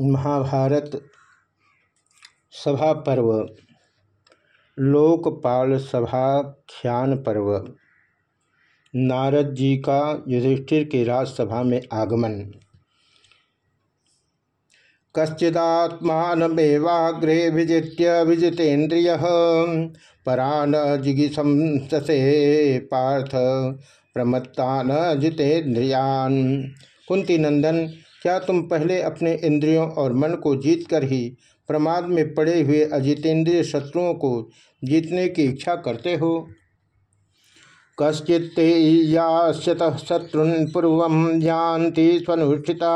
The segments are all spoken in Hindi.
महाभारत सभा पर्व लोकपाल सभाख्यान पर्व नारद जी का युधिष्ठिर के राजसभा में आगमन। कश्चिदात्मेवाग्रे विजित्य विजितेन्द्रिय परान जिगिशंससे पार्थ प्रमत्ता न जितेन्द्रियान कुंती नंदन क्या तुम पहले अपने इंद्रियों और मन को जीतकर ही प्रमाद में पड़े हुए अजितेंद्रिय शत्रुओं को जीतने की इच्छा करते हो? कश्चित याश्यत शत्रुन पूर्व जानती स्वनुष्ठिता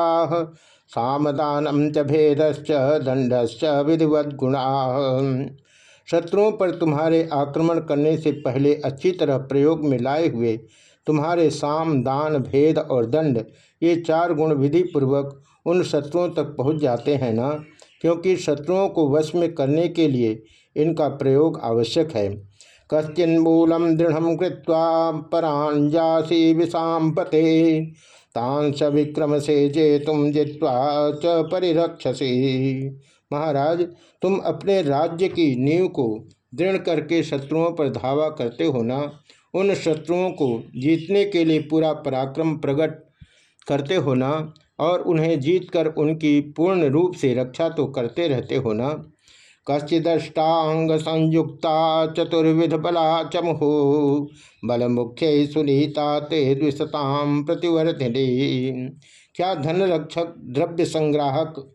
सामदानम च भेदश्च दंडश्च विधिवत गुणा शत्रुओं पर तुम्हारे आक्रमण करने से पहले अच्छी तरह प्रयोग में लाए हुए तुम्हारे साम, दान, भेद और दंड, ये चार गुण विधि पूर्वक उन शत्रुओं तक पहुँच जाते हैं ना? क्योंकि शत्रुओं को वश में करने के लिए इनका प्रयोग आवश्यक है। कश्चिन्मूलम दृढ़ कृत्वा परांजासी विषाम पते तांस विक्रम से जे तुम जित्वा च परिरक्षसी। महाराज, तुम अपने राज्य की नींव को दृढ़ करके शत्रुओं पर धावा करते हो ना? उन शत्रुओं को जीतने के लिए पूरा पराक्रम प्रकट करते हो ना और उन्हें जीतकर उनकी पूर्ण रूप से रक्षा तो करते रहते हो ना कश्चिदष्टांग संयुक्ता चतुर्विध बला चमहो बल मुख्य सुनीता ते द्विशताम प्रतिवर्धिनी। क्या धन रक्षक द्रव्य संग्राहक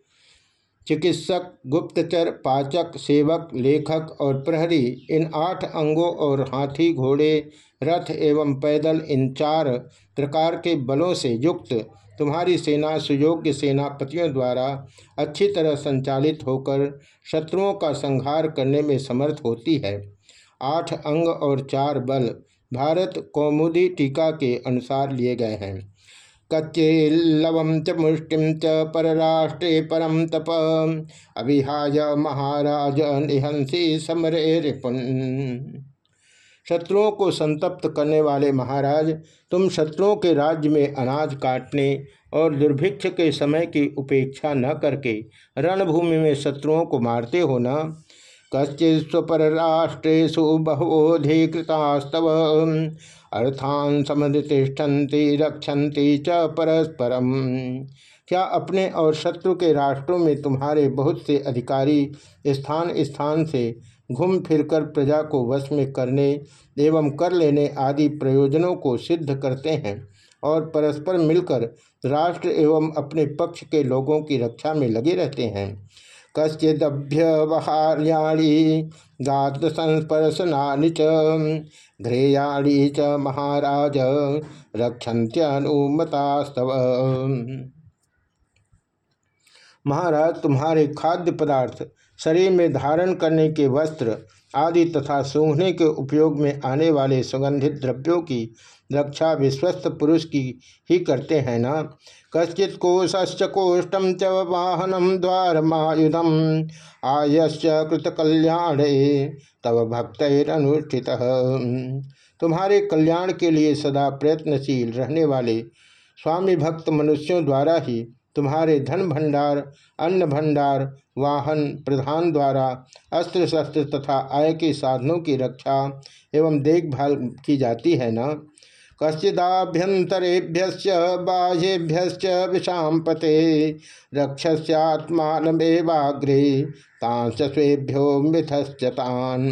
चिकित्सक, गुप्तचर, पाचक, सेवक, लेखक और प्रहरी, इन आठ अंगों और हाथी, घोड़े, रथ एवं पैदल इन चार प्रकार के बलों से युक्त तुम्हारी सेना, सुयोग्य सेनापतियों द्वारा अच्छी तरह संचालित होकर शत्रुओं का संहार करने में समर्थ होती है। आठ अंग और चार बल भारत कौमुदी टीका के अनुसार लिए गए हैं। कच्चेल्लवम च मुष्टिम च परराष्ट्रे परम तप। अभिहाय महाराज निहंसी समरे रिपुन। शत्रुओं को संतप्त करने वाले महाराज, तुम शत्रुओं के राज्य में अनाज काटने और दुर्भिक्ष के समय की उपेक्षा न करके रणभूमि में शत्रुओं को मारते हो न? कश्चिस्वपर राष्ट्रेशु बहुधिकृतास्तव अर्थान समधिष्ठन्ति रक्षन्ति च परस्परम। क्या अपने और शत्रु के राष्ट्रों में तुम्हारे बहुत से अधिकारी स्थान स्थान से घूम फिरकर प्रजा को वश में करने एवं कर लेने आदि प्रयोजनों को सिद्ध करते हैं और परस्पर मिलकर राष्ट्र एवं अपने पक्ष के लोगों की रक्षा में लगे रहते हैं? कश्चिदभ्यवहार्याणी गात संस्पर्शनानि च घ्रेयाणी च महाराज, रक्षन्त्यनुमतास्तव। महाराज, तुम्हारे खाद्य पदार्थ शरीर में धारण करने के वस्त्र आदि तथा सूंघने के उपयोग में आने वाले सुगंधित द्रव्यों की रक्षा विश्वस्त पुरुष की ही करते हैं ना? कश्चित कोशश्च कोष्ठम च वाहनम द्वारमायुधम। आयश्च कृत कल्याण तव भक्त अनुष्ठित तुम्हारे कल्याण के लिए सदा प्रयत्नशील रहने वाले स्वामी भक्त मनुष्यों द्वारा ही तुम्हारे धन भंडार, अन्न भंडार, वाहन प्रधान द्वारा, अस्त्र शस्त्र तथा आय के साधनों की रक्षा एवं देखभाल की जाती है न? कश्चिदाभ्यंतरेभ्य बाह्येभ्य विषाम पते रक्षस्यात्मानमेवाग्रे मिथश्चतान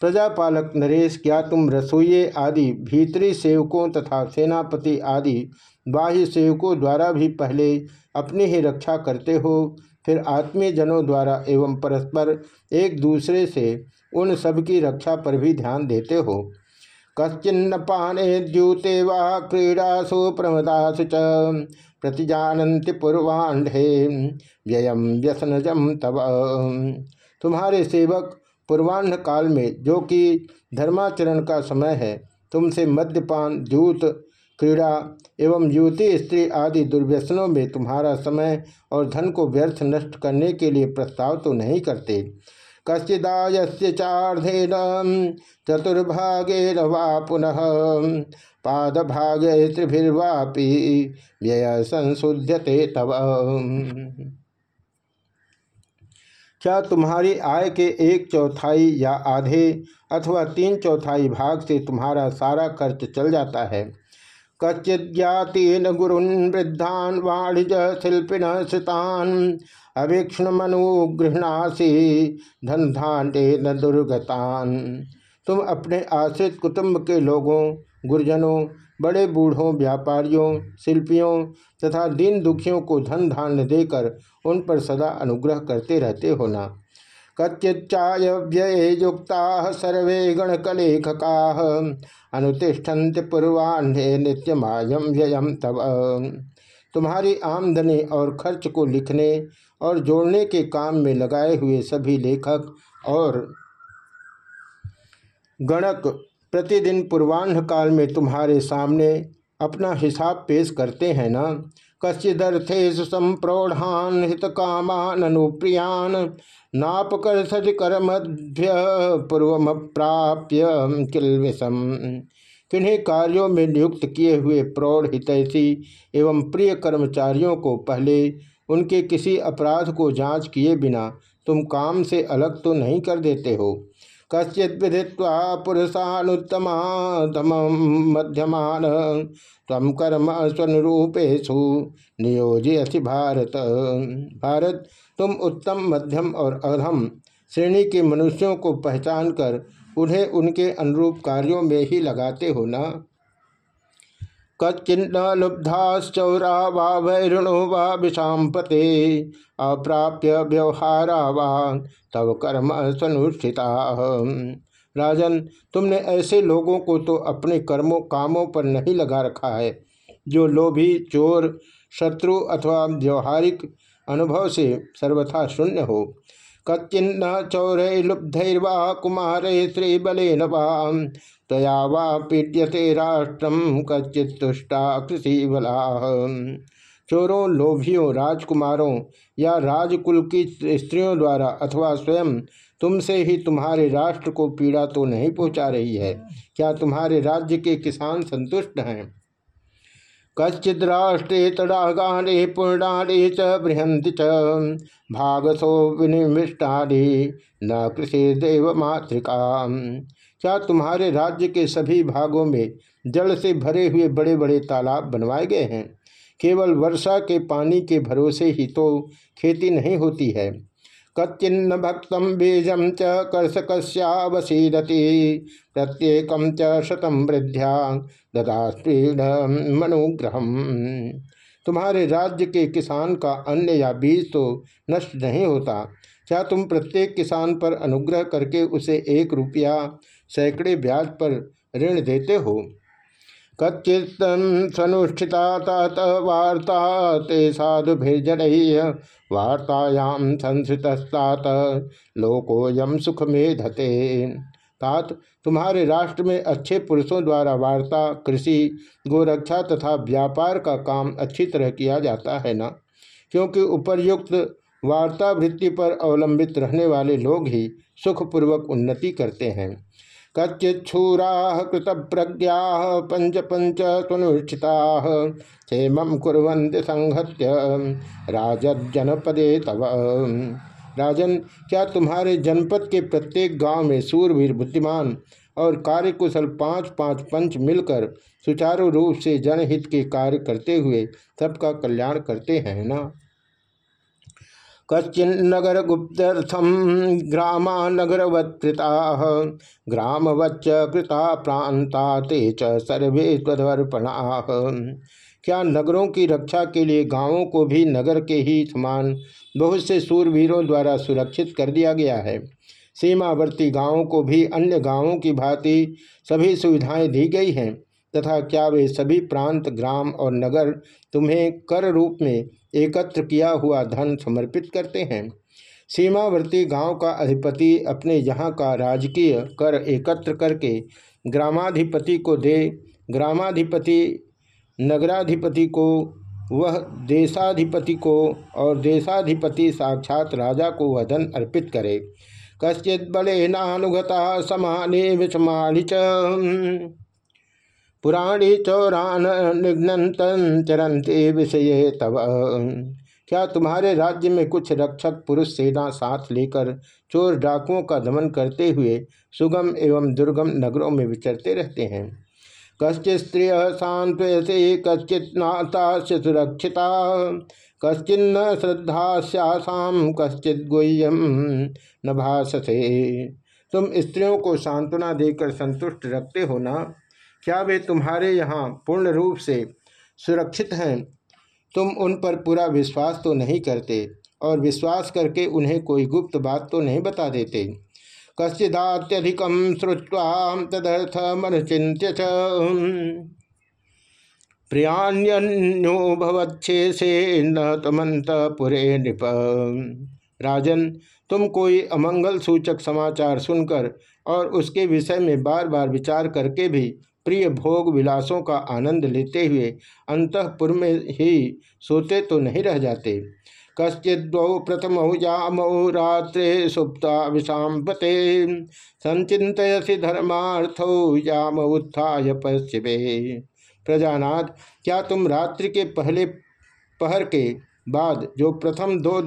प्रजापालक नरेश क्या तुम रसोइये आदि भीतरी सेवकों तथा सेनापति आदि बाह्य सेवकों द्वारा भी पहले अपनी ही रक्षा करते हो, फिर आत्मीय जनों द्वारा एवं परस्पर एक दूसरे से उन सब की रक्षा पर भी ध्यान देते हो। कश्चिन्न पाने द्यूते वा क्रीड़ासु प्रमदासु च। प्रतिजानन्ति पूर्वाण्ढे व्ययम व्यसनजम तब तुम्हारे सेवक पूर्वाह्न काल में, जो कि धर्माचरण का समय है, तुमसे मद्यपान, जूत, क्रीड़ा एवं युवती, स्त्री आदि दुर्व्यसनों में तुम्हारा समय और धन को व्यर्थ नष्ट करने के लिए प्रस्ताव तो नहीं करते। कश्चिदायस्य चार्धेन, चतुर्भागेन वा पुनः पादभागे त्रिभिर्वापि व्यय संशुध्यते तव। क्या तुम्हारी आय के एक चौथाई या आधे अथवा तीन चौथाई भाग से तुम्हारा सारा खर्च चल जाता है? कच्चिज्ञातीन गुरुन वृद्धान वाणिज्य शिल्पिन श्रुतान अवीक्षण मनुगृहणासी धन धान्य न दुर्गतान। तुम अपने आश्रित कुटुंब के लोगों, गुरजनों, बड़े बूढ़ों, व्यापारियों, शिल्पियों तथा दीन दुखियों को धन धान्य देकर उन पर सदा अनुग्रह करते रहते हो ना। व्यय युक्ता सर्वे गणकलेखका। अनुतिष्ठन्त पूर्वान्हे नित्यमायम व्ययम तब तुम्हारी आमदनी और खर्च को लिखने और जोड़ने के काम में लगाए हुए सभी लेखक और गणक प्रतिदिन पूर्वान्ह काल में तुम्हारे सामने अपना हिसाब पेश करते हैं ना? कश्चिदर्थेश संप्रौढ़ान हित कामान अनुप्रियान नापकर सज कर्मभ्य पूर्व प्राप्य किलविषम किन्हीं कार्यों में नियुक्त किए हुए प्रौढ़ हितैषी एवं प्रिय कर्मचारियों को पहले उनके किसी अपराध को जाँच किए बिना तुम काम से अलग तो नहीं कर देते हो। कश्चित विधिवा पुरुषानुत्तमाधम मध्यमान तम कर्म स्वनुरूपेशु नियोजयसि भारत। भारत, तुम उत्तम, मध्यम और अधम श्रेणी के मनुष्यों को पहचान कर उन्हें उनके अनुरूप कार्यों में ही लगाते हो ना? कच्चिन्न लुब्धाश्चौरा वा वैरुणो वा विषापते अप्राप्य व्यवहारा वा तव कर्म सनुष्ठिता। राजन, तुमने ऐसे लोगों को तो अपने कर्मों, कामों पर नहीं लगा रखा है, जो लोभी, चोर, शत्रु अथवा व्यवहारिक अनुभव से सर्वथा शून्य हो। कच्चिन्न चौरे लुब्धैर्वा कुमारे श्री श्रीबलेन वा तया वा पीड्यते राष्ट्रम कृषि बला चोरों, लोभियों, राजकुमारों या राजकुल की स्त्रियों द्वारा अथवा स्वयं तुमसे ही तुम्हारे राष्ट्र को पीड़ा तो नहीं पहुँचा रही है। क्या तुम्हारे राज्य के किसान संतुष्ट हैं? कच्चिद्राष्ट्रे तड़ागाने, पूर्णाने च बृहंति च। भागसो विनिमिष्टानि न कृषि देव मातृका क्या तुम्हारे राज्य के सभी भागों में जल से भरे हुए बड़े बड़े तालाब बनवाए गए हैं? केवल वर्षा के पानी के भरोसे ही तो खेती नहीं होती है। कच्चिन्न भक्तम बीजम च कर्षकस्यावसीदति प्रत्येक शतम वृद्ध्या ददास्त्रीण मनुग्रह तुम्हारे राज्य के किसान का अन्न या बीज तो नष्ट नहीं होता। क्या तुम प्रत्येक किसान पर अनुग्रह करके उसे एक रुपया सैकड़े ब्याज पर ऋण देते हो। कच्चित सनुष्ठिता वार्ता ते साधु भेजन वार्तायाम संस्कृतस्तात लोकोयम सुख में धते तात, तुम्हारे राष्ट्र में अच्छे पुरुषों द्वारा वार्ता, कृषि, गोरक्षा तथा व्यापार का काम अच्छी तरह किया जाता है ना? क्योंकि उपर्युक्त वार्तावृत्ति पर अवलंबित रहने वाले लोग ही सुखपूर्वक उन्नति करते हैं। कच्चिच्छूरा कृत प्रज्ञा पंच पंच सुनिष्ठिता क्षेम कुरंत संहत्य। राजनपदे तव। राजन, क्या तुम्हारे जनपद के प्रत्येक गाँव में सूरवीर बुद्धिमान और कार्यकुशल पाँच पाँच पंच मिलकर सुचारू रूप से जनहित के कार्य करते हुए सबका कल्याण करते हैं ना? कच्चिन्नगर गुप्त्यर्थम ग्रामा नगरवत्ता ग्रामवच्च कृता प्रांता ते च सर्वे क्या नगरों की रक्षा के लिए गाँवों को भी नगर के ही समान बहुत से सूरवीरों द्वारा सुरक्षित कर दिया गया है? सीमावर्ती गाँवों को भी अन्य गाँवों की भांति सभी सुविधाएँ दी गई हैं। तथा क्या वे सभी प्रांत, ग्राम और नगर तुम्हें कर रूप में एकत्र किया हुआ धन समर्पित करते हैं। सीमावर्ती गाँव का अधिपति अपने यहाँ का राजकीय कर एकत्र करके ग्रामाधिपति को दे, ग्रामाधिपति, नगराधिपति को, वह देशाधिपति को और देशाधिपति साक्षात राजा को वह धन अर्पित करे। कश्चित बलेनानुगता समाने विषमाणि च। पुराणी चौरान निघ्नतन चरंते विषय तव। क्या तुम्हारे राज्य में कुछ रक्षक पुरुष सेना साथ लेकर चोर डाकुओं का दमन करते हुए सुगम एवं दुर्गम नगरों में विचरते रहते हैं? कश्चित स्त्रिय सांत्वयसे कश्चित नाता से सुरक्षिता कश्चिन्न श्रद्धाश्यासाम कश्चित गुह्यम न तुम स्त्रियों को सांत्वना देकर संतुष्ट रखते हो ना? क्या वे तुम्हारे यहाँ पूर्ण रूप से सुरक्षित हैं? तुम उन पर पूरा विश्वास तो नहीं करते और विश्वास करके उन्हें कोई गुप्त बात तो नहीं बता देते। कश्चिदात्यधिकम श्रुवा तदर्थ मन चिंत्य प्रियान्यो भवच्छे से न तमंत पुरे नृप। राजन, तुम कोई अमंगल सूचक समाचार सुनकर और उसके विषय में बार बार विचार करके भी प्रिय भोग विलासों का आनंद लेते हुए अंतपुर में ही सोते तो नहीं रह जाते। कश्चिद्वौ प्रथम जामौ रात्रे सुप्ता विषापते संचितयसी धर्मार्थो जाम उत्थाय पश्चिमे। प्रजानाथ, क्या तुम रात्रि के पहले पहर के बाद जो प्रथम दो,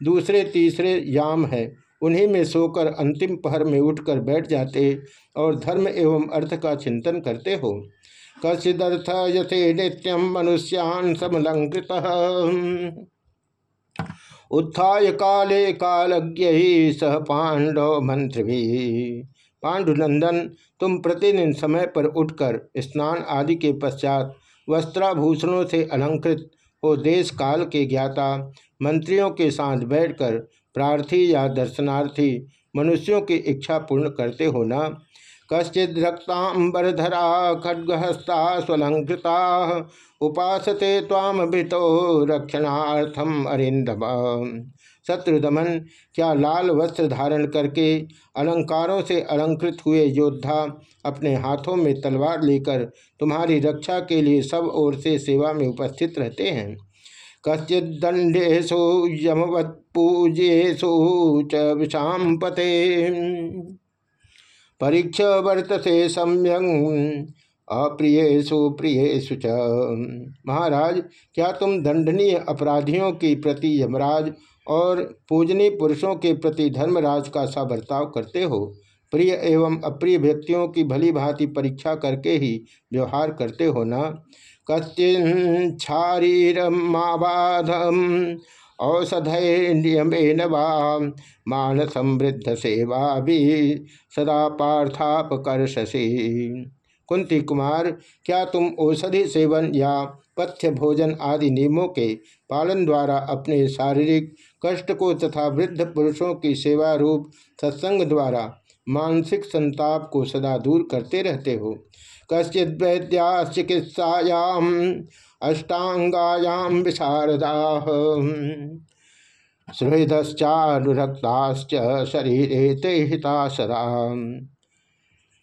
दूसरे तीसरे याम है उन्हीं में सोकर अंतिम पहर में उठकर बैठ जाते और धर्म एवं अर्थ का चिंतन करते हो। कसिदर्थ यथे नित्यम मनुष्यान समलंकृत। उत्थाय काले कालज्ञ ही सह पांडव मंत्र। भी पांडुनंदन, तुम प्रतिदिन समय पर उठकर स्नान आदि के पश्चात वस्त्राभूषणों से अलंकृत हो देश काल के ज्ञाता, मंत्रियों के साथ बैठकर प्रार्थी या दर्शनार्थी मनुष्यों की इच्छा पूर्ण करते हो न कश्चित रक्तांबरधरा खड्गहस्ता स्वलंकृता उपासते ताम भितो रक्षणार्थम अरिंदम शत्रुदमन, क्या लाल वस्त्र धारण करके अलंकारों से अलंकृत हुए योद्धा अपने हाथों में तलवार लेकर तुम्हारी रक्षा के लिए सब ओर से सेवा में उपस्थित रहते हैं? कश्चिदंडेशु यमवत्पूजेशु च विषापते परीक्ष वर्तसे सम्यंग अप्रियेशु प्रियेशु च। महाराज, क्या तुम दंडनीय अपराधियों के प्रति यमराज और पूजनीय पुरुषों के प्रति धर्मराज का सा बर्ताव करते हो? प्रिय एवं अप्रिय व्यक्तियों की भली भांति परीक्षा करके ही व्यवहार करते हो ना? कच्चिन क्षारीरमाबाधम औषधेन वा मान समृद्ध सेवा भी सदा पार्थापकर्षसी। कुंती कुमार, क्या तुम औषधि सेवन या पथ्य भोजन आदि नियमों के पालन द्वारा अपने शारीरिक कष्ट को तथा वृद्ध पुरुषों की सेवा रूप सत्संग द्वारा मानसिक संताप को सदा दूर करते रहते हो? कश्चित वैद्या चिकित्सायाम अष्टांगायाम विशारदा। सुहृदश्चानुरक्ताश्च शरीर ते हिताशरा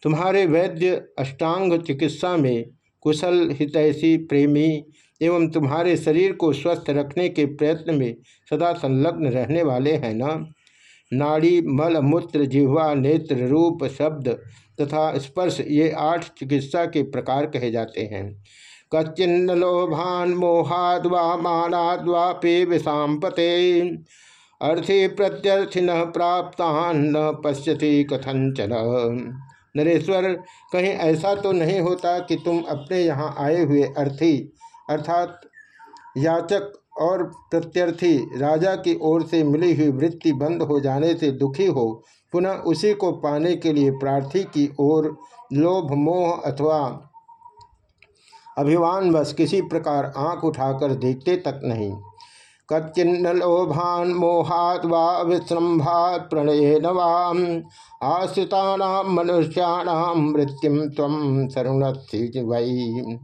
तुम्हारे वैद्य अष्टांग चिकित्सा में कुशल, हितैषी, प्रेमी एवं तुम्हारे शरीर को स्वस्थ रखने के प्रयत्न में सदा संलग्न रहने वाले हैं ना? नाड़ी, मल, मूत्र, जिह्वा, नेत्र, रूप, शब्द तथा स्पर्श ये आठ चिकित्सा के प्रकार कहे जाते हैं। कच्चिन्न लोभान मोहाद व मानाद वापे विषापते अर्थी प्रत्यर्थि न प्राप्तान, न पश्यति कथंचन नरेश्वर, कहीं ऐसा तो नहीं होता कि तुम अपने यहाँ आए हुए अर्थी, अर्थात याचक और प्रत्यर्थी राजा की ओर से मिली हुई वृत्ति बंद हो जाने से दुखी हो, पुनः उसी को पाने के लिए प्रार्थी की ओर लोभ, मोह अथवा अभिमान बस किसी प्रकार आँख उठाकर देखते तक नहीं। कच्चिन्न लोभान मोहात वा विश्रम्भात प्रणय नवाम आश्रिता मनुष्याणाम मृत्युम तम शरुणस्थि वही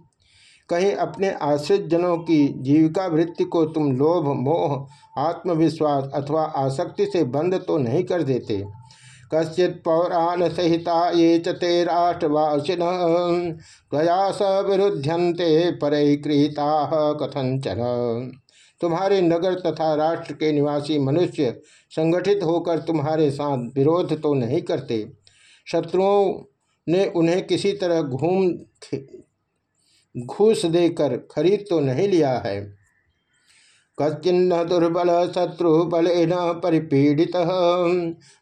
कहीं अपने आश्रित जनों की जीविका वृत्ति को तुम लोभ, मोह, आत्मविश्वास अथवा आसक्ति से बंद तो नहीं कर देते। कश्चित पौराण सहिता ये चे राष्ट्रवासिन तया स विरुध्यंते परक्रीता कथंचन तुम्हारे नगर तथा राष्ट्र के निवासी मनुष्य संगठित होकर तुम्हारे साथ विरोध तो नहीं करते। शत्रुओं ने उन्हें किसी तरह घूम घूस देकर खरीद तो नहीं लिया है। कच्चिन्न दुर्बल शत्रु बल परिपीड़ित।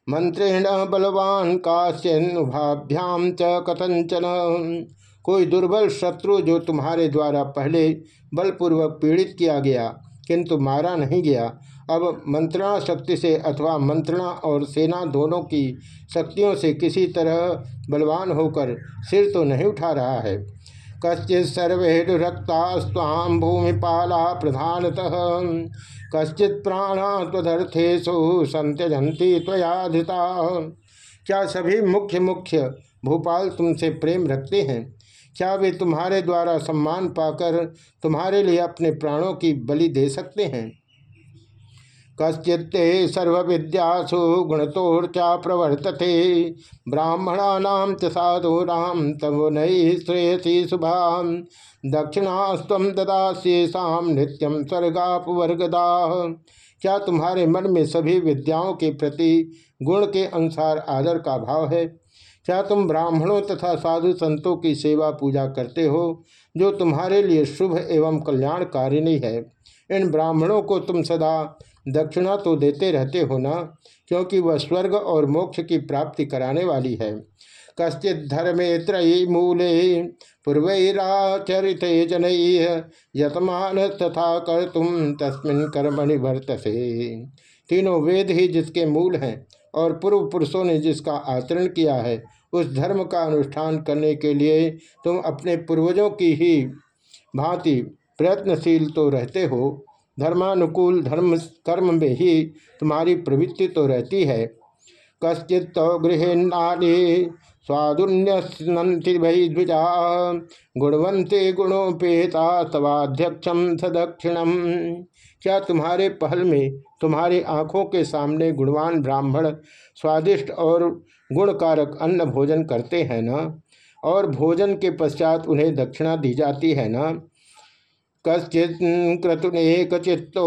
मंत्रेण बलवान काश्यनुभाभ्याम च कथंचन कोई दुर्बल शत्रु जो तुम्हारे द्वारा पहले बलपूर्वक पीड़ित किया गया, किंतु मारा नहीं गया, अब मंत्रणा शक्ति से अथवा मंत्रणा और सेना दोनों की शक्तियों से किसी तरह बलवान होकर सिर तो नहीं उठा रहा है। कश्चित सर्वेरक्ता स्वाम भूमिपाला प्रधानतः। कश्चि प्राणा तदर्थेशु संत्यजंती त्वयाधिता क्या सभी मुख्य मुख्य भूपाल तुमसे प्रेम रखते हैं? क्या वे तुम्हारे द्वारा सम्मान पाकर तुम्हारे लिए अपने प्राणों की बलि दे सकते हैं? कश्चित्ते सर्वविद्यासु गुणतोर्चा प्रवर्तते। ब्राह्मणा च साधूना नई श्रेयसी शुभा दक्षिणास्व ददास्येषा नित्यम स्वर्गापवर्गदा। क्या तुम्हारे मन में सभी विद्याओं के प्रति गुण के अनुसार आदर का भाव है? क्या तुम ब्राह्मणों तथा साधु संतों की सेवा पूजा करते हो, जो तुम्हारे लिए शुभ एवं कल्याणकारिणी है? इन ब्राह्मणों को तुम सदा दक्षिणा तो देते रहते हो ना, क्योंकि वह स्वर्ग और मोक्ष की प्राप्ति कराने वाली है। कश्चित धर्मे त्रयी मूले, पूर्वराचरित जन यतमान तथा कर तुम तस्मिन कर्मणि वर्तसे तीनों वेद ही जिसके मूल हैं और पूर्व पुरुषों ने जिसका आचरण किया है, उस धर्म का अनुष्ठान करने के लिए तुम अपने पूर्वजों की ही भांति प्रयत्नशील तो रहते हो धर्मानुकूल धर्म कर्म में ही तुम्हारी प्रवृत्ति तो रहती है। कश्चित तो गृहनाली स्वादुन्यंति भई द्विजा गुणवंते गुणोपेता तवाध्यक्षम सदक्षिणम। क्या तुम्हारे पहल में तुम्हारी आँखों के सामने गुणवान ब्राह्मण स्वादिष्ट और गुणकारक अन्न भोजन करते हैं ना? और भोजन के पश्चात उन्हें दक्षिणा दी जाती है ना? कश्चित क्रतुनेकचित्तो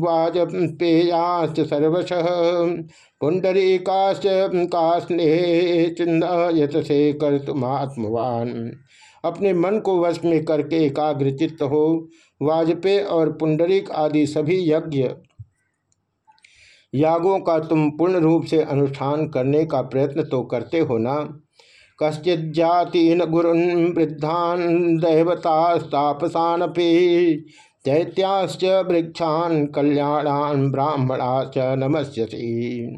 वाजपेयाश्च सर्वश। पुंडरीकाश्च कास्ने चिन्हयत से कर्तुमात्मवान। अपने मन को वश में करके एकाग्रचित्त हो। वाजपेय और पुंडरीक आदि सभी यज्ञ यागों का तुम पूर्ण रूप से अनुष्ठान करने का प्रयत्न तो करते हो ना? कश्चिजातीन गुरुन् वृद्धान दैवतास्तापसानपि दैत्याश्च वृक्षान कल्याणान ब्राह्मणाश्च नमस्यसी।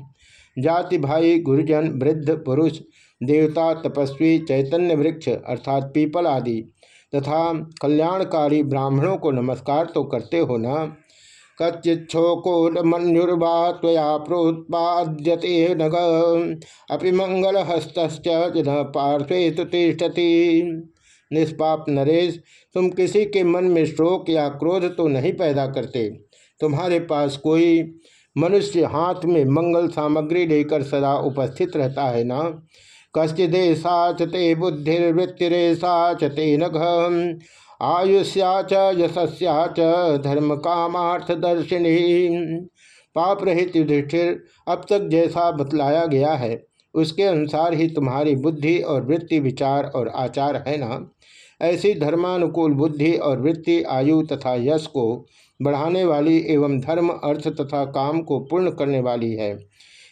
जाति भाई गुरुजन, वृद्ध, पुरुष, देवता, तपस्वी, चैतन्य वृक्ष अर्थात पीपल आदि तथा कल्याणकारी ब्राह्मणों को नमस्कार तो करते हो ना? कच्चिच्छोकोलमन्युर्वा त्वया प्रोत्पाद्यते नग अपि मंगलहस्त न पार्श्वे तो तिष्ठति। निष्पाप नरेश, तुम किसी के मन में शोक या क्रोध तो नहीं पैदा करते। तुम्हारे पास कोई मनुष्य हाथ में मंगल सामग्री लेकर सदा उपस्थित रहता है ना? कश्चिदेशा चे बुद्धिर्वृत्तिरेशा चे नघ। आयुष्या च यशस्या च धर्म कामार्थदर्शिनी पाप रहित युधिष्ठिर, अब तक जैसा बतलाया गया है, उसके अनुसार ही तुम्हारी बुद्धि और वृत्ति विचार और आचार है ना? ऐसी धर्मानुकूल बुद्धि और वृत्ति, आयु तथा यश को बढ़ाने वाली एवं धर्म, अर्थ तथा काम को पूर्ण करने वाली है।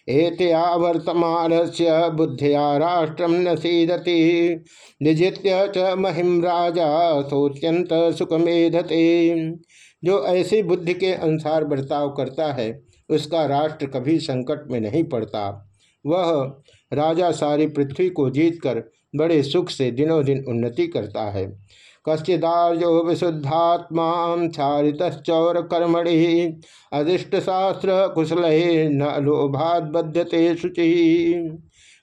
एतया वर्तमान से बुद्धिया राष्ट्रम न सीदति। निजित्य च महिम राजा सोत्यंत सुखमेधते। जो ऐसी बुद्धि के अनुसार बर्ताव करता है, उसका राष्ट्र कभी संकट में नहीं पड़ता। वह राजा सारी पृथ्वी को जीतकर बड़े सुख से दिनों दिन उन्नति करता है। कश्चिदार्यो विशुद्धात्मा चारितौर कर्मणि अदिष्ट शास्त्र कुशल न लोभात बध्यते शुचि।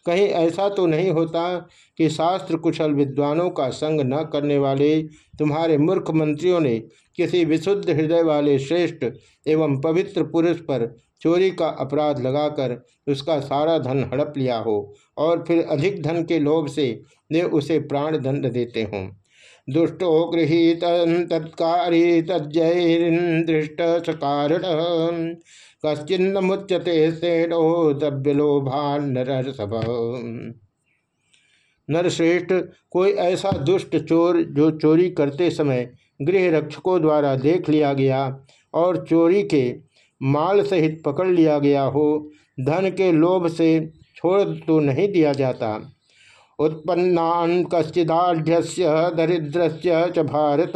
कहीं ऐसा तो नहीं होता कि शास्त्र कुशल विद्वानों का संग न करने वाले तुम्हारे मूर्ख मंत्रियों ने किसी विशुद्ध हृदय वाले श्रेष्ठ एवं पवित्र पुरुष पर चोरी का अपराध लगाकर उसका सारा धन हड़प लिया हो और फिर अधिक धन के लोभ से वे उसे प्राण दंड देते हों। दुष्टो गृहीत तत्कारी तज्जैरिंदृष्ट सकारण कश्चिन्न मुच्यते सेनो दव्यलोभान नरश्रेष्ठ, कोई ऐसा दुष्ट चोर जो चोरी करते समय गृह रक्षकों द्वारा देख लिया गया और चोरी के माल सहित पकड़ लिया गया हो, धन के लोभ से छोड़ तो नहीं दिया जाता। उत्पन्नान कश्चिदाढ़ दरिद्र च भारत।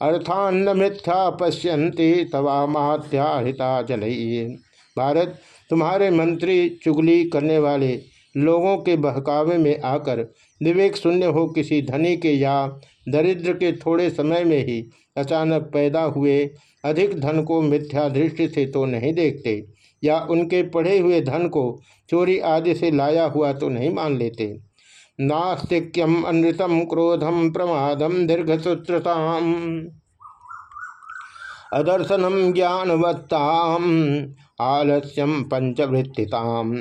अर्थान्न मिथ्या पश्यंती तवा मात्याहिता जल भारत, तुम्हारे मंत्री चुगली करने वाले लोगों के बहकावे में आकर विवेक शून्य हो किसी धनी के या दरिद्र के थोड़े समय में ही अचानक पैदा हुए अधिक धन को मिथ्या दृष्टि से तो नहीं देखते या उनके पढ़े हुए धन को चोरी आदि से लाया हुआ तो नहीं मान लेते। नास्तिक्यम अनृतम क्रोधम प्रमादम दीर्घसूत्रताम अदर्शनम ज्ञानवत्ताम, आलस्यम पंचवृत्तिताम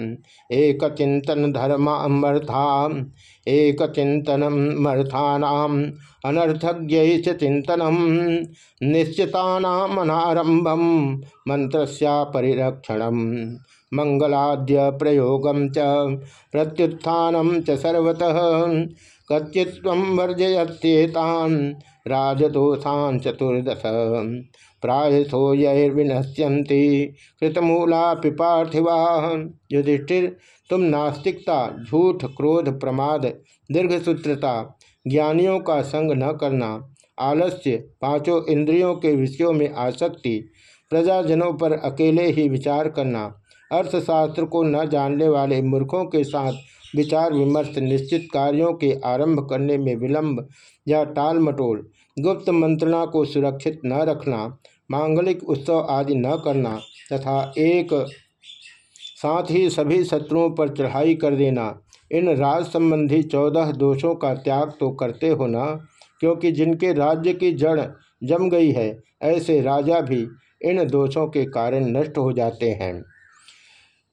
एक चिंतन धर्मामर्था एक चिंतनम मर्थानाम अनर्थज्ञ चिंतनम निश्चितानामनारंभम मंत्र परिरक्षण मंगलाद्य प्रयोगम च प्रत्युत्थानम च सर्वतः कच्चित्व वर्जयत्येतान राजदोषान चतुर्दश प्रायसो यैर्विनश्यंती कृतमूला पिपार्थिवा युधिष्ठिर, तुम नास्तिकता, झूठ, क्रोध, प्रमाद, दीर्घसूत्रता ज्ञानियों का संग न करना, आलस्य पाँचों इंद्रियों के विषयों में आसक्ति, प्रजाजनों पर अकेले ही विचार करना, अर्थशास्त्र को न जानने वाले मूर्खों के साथ विचार विमर्श निश्चित कार्यों के आरंभ करने में विलंब या टाल मटोल गुप्त मंत्रणा को सुरक्षित न रखना, मांगलिक उत्सव आदि न करना तथा एक साथ ही सभी शत्रुओं पर चढ़ाई कर देना। इन राज संबंधी चौदह दोषों का त्याग तो करते हो ना, क्योंकि जिनके राज्य की जड़ जम गई है, ऐसे राजा भी इन दोषों के कारण नष्ट हो जाते हैं।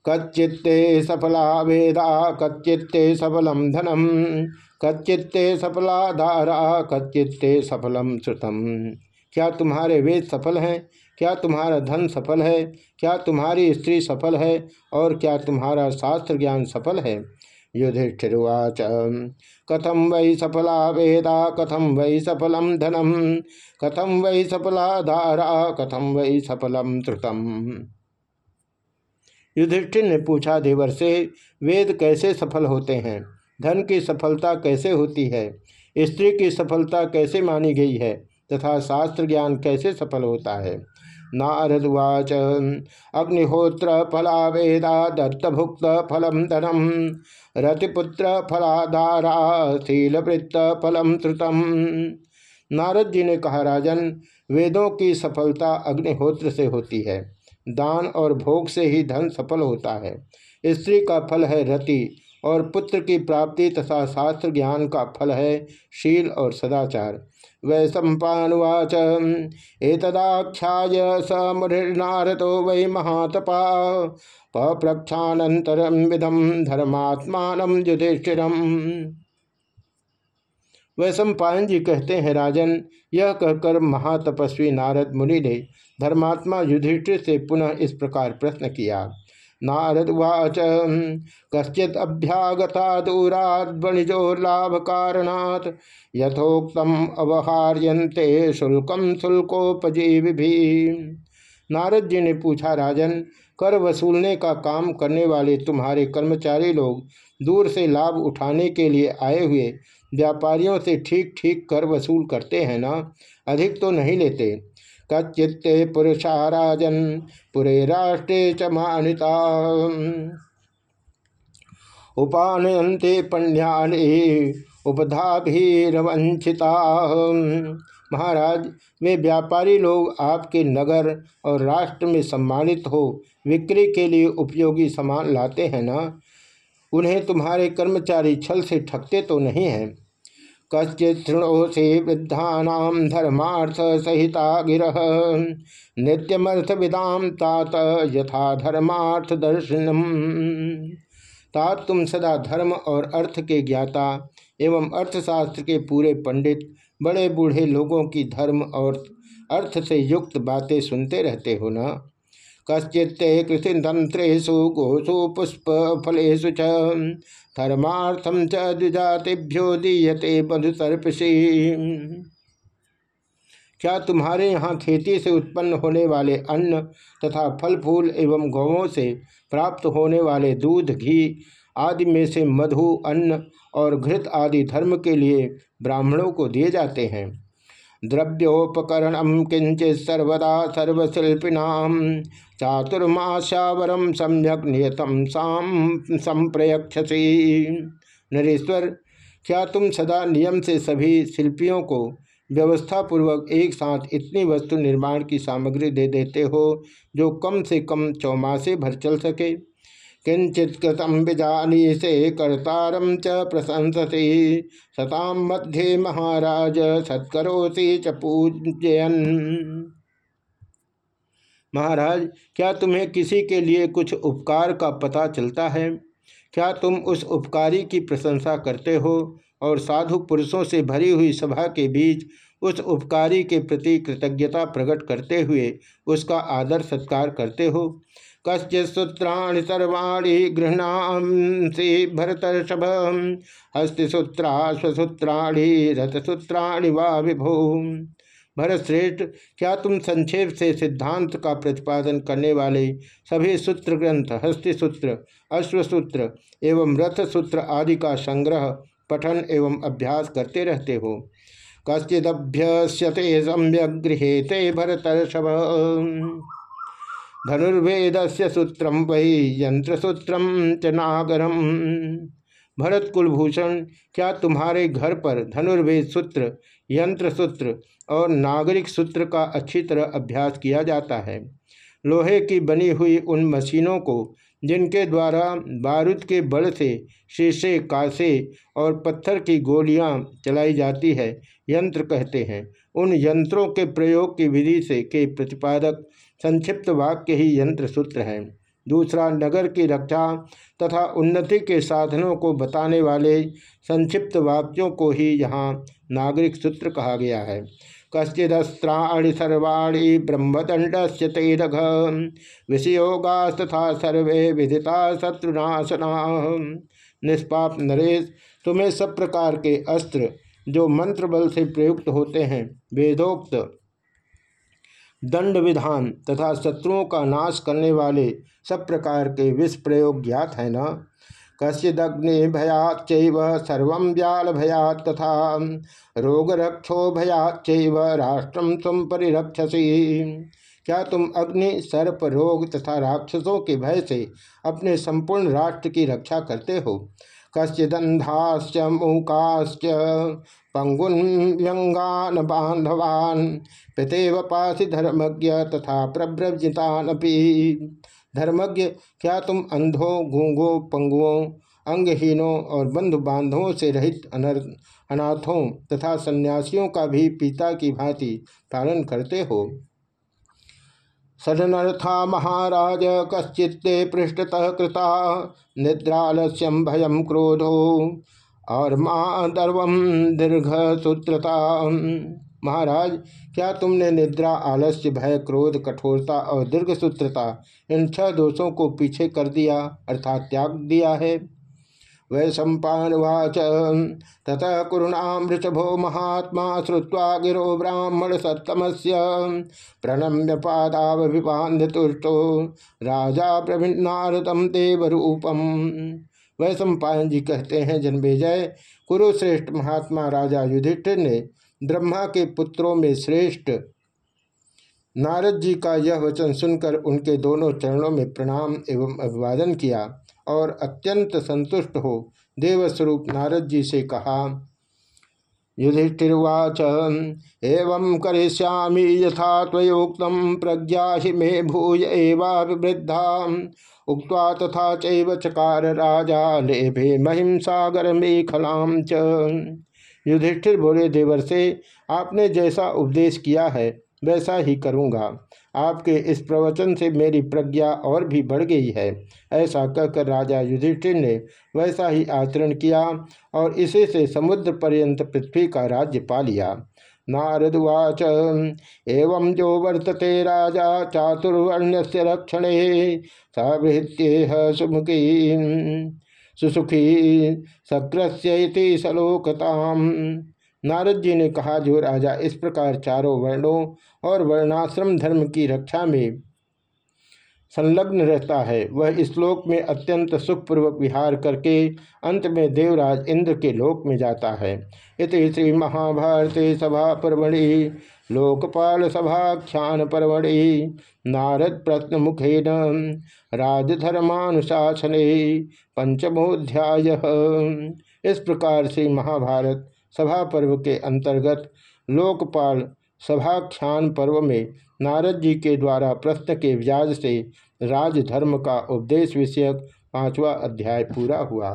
कच्चित्ते सफला वेदा, कच्चित्ते सफलम धनम कच्चित्ते सफला धारा कच्चित्ते सफलम श्रुतम। क्या तुम्हारे वेद सफल हैं? क्या तुम्हारा धन सफल है? क्या तुम्हारी स्त्री सफल है? और क्या तुम्हारा शास्त्र ज्ञान सफल है? युधिष्ठिर्वाच। कथम वै सफला वेदा कथम वै सफलम धनम कथम वै सफला धारा कथम वै सफलम श्रुतम युधिष्ठिर ने पूछा, देवर से वेद कैसे सफल होते हैं? धन की सफलता कैसे होती है? स्त्री की सफलता कैसे मानी गई है? तथा शास्त्र ज्ञान कैसे सफल होता है? नारदुवाच। अग्निहोत्र फला वेदा दत्तभुक्त फलम धनम रतिपुत्र फलाधारा शीलवृत्त फलम श्रुतम नारद जी ने कहा, राजन, वेदों की सफलता अग्निहोत्र से होती है। दान और भोग से ही धन सफल होता है। स्त्री का फल है रति और पुत्र की प्राप्ति तथा शास्त्र ज्ञान का फल है शील और सदाचार। वै सम्पावाच एतदाख्याय स मुनिर्नारतो वै महातपा। पप्रक्षानंतरम विदम धर्मात्मान युधिष्ठिरम। वैशंपायन जी कहते हैं, राजन, यह कहकर महातपस्वी नारद मुनि ने धर्मात्मा युधिष्ठिर से पुनः इस प्रकार प्रश्न किया। नारदवाच कश्चित अभ्यागता दूराद वणिजो लाभ कारणात् यथोक्तम अवहार्यन्ते शुल्कम शुल्कोपजीवि भी नारद जी ने पूछा, राजन, कर वसूलने का काम करने वाले तुम्हारे कर्मचारी लोग दूर से लाभ उठाने के लिए आए हुए व्यापारियों से ठीक ठीक कर वसूल करते हैं ना? अधिक तो नहीं लेते। कच्चित्ते पुरुषा राजन, पुरे राष्ट्रे च मानिता उपानयंते पण्यानि उपधाभिरवंचिता महाराज, वे व्यापारी लोग आपके नगर और राष्ट्र में सम्मानित हो, विक्री के लिए उपयोगी सामान लाते हैं ना? उन्हें तुम्हारे कर्मचारी छल से ठगते तो नहीं हैं। कश्चित से वृद्धा धर्मार्थ सहिता गिर नित्यमर्थ विदाम तात यथा धर्मार्थ दर्शनम तात तुम सदा धर्म और अर्थ के ज्ञाता एवं अर्थशास्त्र के पूरे पंडित, बड़े बूढ़े लोगों की धर्म और अर्थ से युक्त बातें सुनते रहते हो न? कश्चित्ते कृषि तंत्रेशु गोसु पुष्प फलेशु धर्मार्थम च द्विजातिभ्यो दीयते बधु सर्पसी क्या तुम्हारे यहाँ खेती से उत्पन्न होने वाले अन्न तथा फल फूल एवं गौवों से प्राप्त होने वाले दूध, घी आदि में से मधु, अन्न और घृत आदि धर्म के लिए ब्राह्मणों को दिए जाते हैं? द्रव्योपकरण किंचित सर्वदा सर्वशिल्पिनाम चातुर्माशावरम सम्यक नियतम साम संप्रयक्षसी नरेश्वर, क्या तुम सदा नियम से सभी शिल्पियों को व्यवस्था पूर्वक एक साथ इतनी वस्तु निर्माण की सामग्री दे देते हो, जो कम से कम चौमासे भर चल सके? किंचित कृतम बिजानी से कर्तारम च प्रशंसति सताम मध्य महाराज, सत्करोसी च पूजयन। महाराज, क्या तुम्हें किसी के लिए कुछ उपकार का पता चलता है? क्या तुम उस उपकारी की प्रशंसा करते हो? और साधु पुरुषों से भरी हुई सभा के बीच उस उपकारी के प्रति कृतज्ञता प्रकट करते हुए उसका आदर सत्कार करते हो? कश्चित सूत्राणि सर्वाणी गृहणासी भरतर्षभ। हस्तिसूत्रा स्वसूत्राणी रथसूत्राणि वा विभो। भरतश्रेष्ठ, क्या तुम संक्षेप से सिद्धांत का प्रतिपादन करने वाले सभी सूत्र ग्रंथ हस्तिसूत्र, अश्वसूत्र एवं रथसूत्र आदि का संग्रह, पठन एवं अभ्यास करते रहते हो? कश्चिदभ्यस्यते सम्यक गृहेते भरतर्षभ। धनुर्वेद से सूत्रम वही यंत्रसूत्रम च नागरम। भरत कुलभूषण, क्या तुम्हारे घर पर धनुर्वेद सूत्र यंत्र सूत्र और नागरिक सूत्र का अच्छी तरह अभ्यास किया जाता है? लोहे की बनी हुई उन मशीनों को, जिनके द्वारा बारूद के बल से शीशे, कासे और पत्थर की गोलियाँ चलाई जाती है, यंत्र कहते हैं, उन यंत्रों के प्रयोग की विधि से के प्रतिपादक संक्षिप्त वाक्य ही यंत्र सूत्र है। दूसरा, नगर की रक्षा तथा उन्नति के साधनों को बताने वाले संक्षिप्त वाक्यों को ही यहाँ नागरिक सूत्र कहा गया है। कश्चिदस्त्राणि सर्वाणी ब्रह्मदंड से तेरघ विषयोगास्तथा सर्वे विदिता शत्रुनाशना। निष्पाप नरेश, तुम्हें सब प्रकार के अस्त्र, जो मंत्र बल से प्रयुक्त होते हैं, वेदोक्त दंड विधान तथा शत्रुओं का नाश करने वाले सब प्रकार के विष प्रयोग ज्ञात है न? कश्चिदग्नि भयाच सर्व व्याल भयात तथा रोगरक्षो भयाच राष्ट्रम तुम परिरक्षसी। क्या तुम अग्नि, सर्प, रोग तथा राक्षसों के भय से अपने संपूर्ण राष्ट्र की रक्षा करते हो? कश्चिदंधाश्च मूकाश्च पंगुन व्यंगान बांधवान पितेव पासी धर्मज्ञ तथा प्रभ्रजितान धर्मज्ञ, क्या तुम अंधों, गूंगों, पंगुओं, अंगहीनों और बंधु बांधवों से रहित अनर्थ अनाथों तथा सन्यासियों का भी पिता की भांति पालन करते हो? सदनर्था महाराज कश्चित्ते पृष्ठतः कृता। निद्रालस्यम भयम क्रोधो। और माँ दर्वम दीर्घ सूत्रता महाराज, क्या तुमने निद्रा, आलस्य, भय, क्रोध, कठोरता और दीर्घ सूत्रता इन छह दोषों को पीछे कर दिया, अर्थात त्याग दिया है? वै सम्पावाच ततः कुरुणामृषभो महात्मा श्रुवा गिरो ब्राह्मण सत्तम से प्रणम्य पादाभिपान्धतुष्टो राजा प्रभिन्नारतम देवरूपम। वै सम्पायन जी कहते हैं जन्मेजय कुरुश्रेष्ठ महात्मा राजा युधिष्ठिर ने ब्रह्मा के पुत्रों में श्रेष्ठ। नारद जी का यह वचन सुनकर उनके दोनों चरणों में प्रणाम एवं अभिवादन किया। और अत्यंत संतुष्ट हो। देवस्वरूप नारद जी से कहा, युधिष्ठिर्वाच, एवं करिष्यामि यथा त्वयोक्त प्रज्ञा हि मे भूय एवावृद्धा उक्त्वा तथा चकार राजा लेभे महिम सागर मेखलाम च। युधिष्ठिर बोले देवर से आपने जैसा उपदेश किया है वैसा ही करूँगा। आपके इस प्रवचन से मेरी प्रज्ञा और भी बढ़ गई है। ऐसा कहकर राजा युधिष्ठिर ने वैसा ही आचरण किया और इसी से समुद्र पर्यंत पृथ्वी का राज्य पा लिया। नारदुवाच एवं जो वर्तते राजा चातुर्वर्ण से रक्षण सुमुखी, सुसुखी सक्रस्य सलोकताम। नारद जी ने कहा, जो राजा इस प्रकार चारों वर्णों और वर्णाश्रम धर्म की रक्षा में संलग्न रहता है, वह इस लोक में अत्यंत सुखपूर्वक विहार करके अंत में देवराज इंद्र के लोक में जाता है। इस श्री महाभारती सभा परमणि लोकपाल सभाख्यान परमणि नारद प्रश्न मुखेन राजधर्मानुशासन पंचमोध्याय इस प्रकार से महाभारत सभा पर्व के अंतर्गत लोकपाल सभाख्यान पर्व में नारद जी के द्वारा प्रश्न के व्याज से राजधर्म का उपदेश विषयक पांचवा अध्याय पूरा हुआ।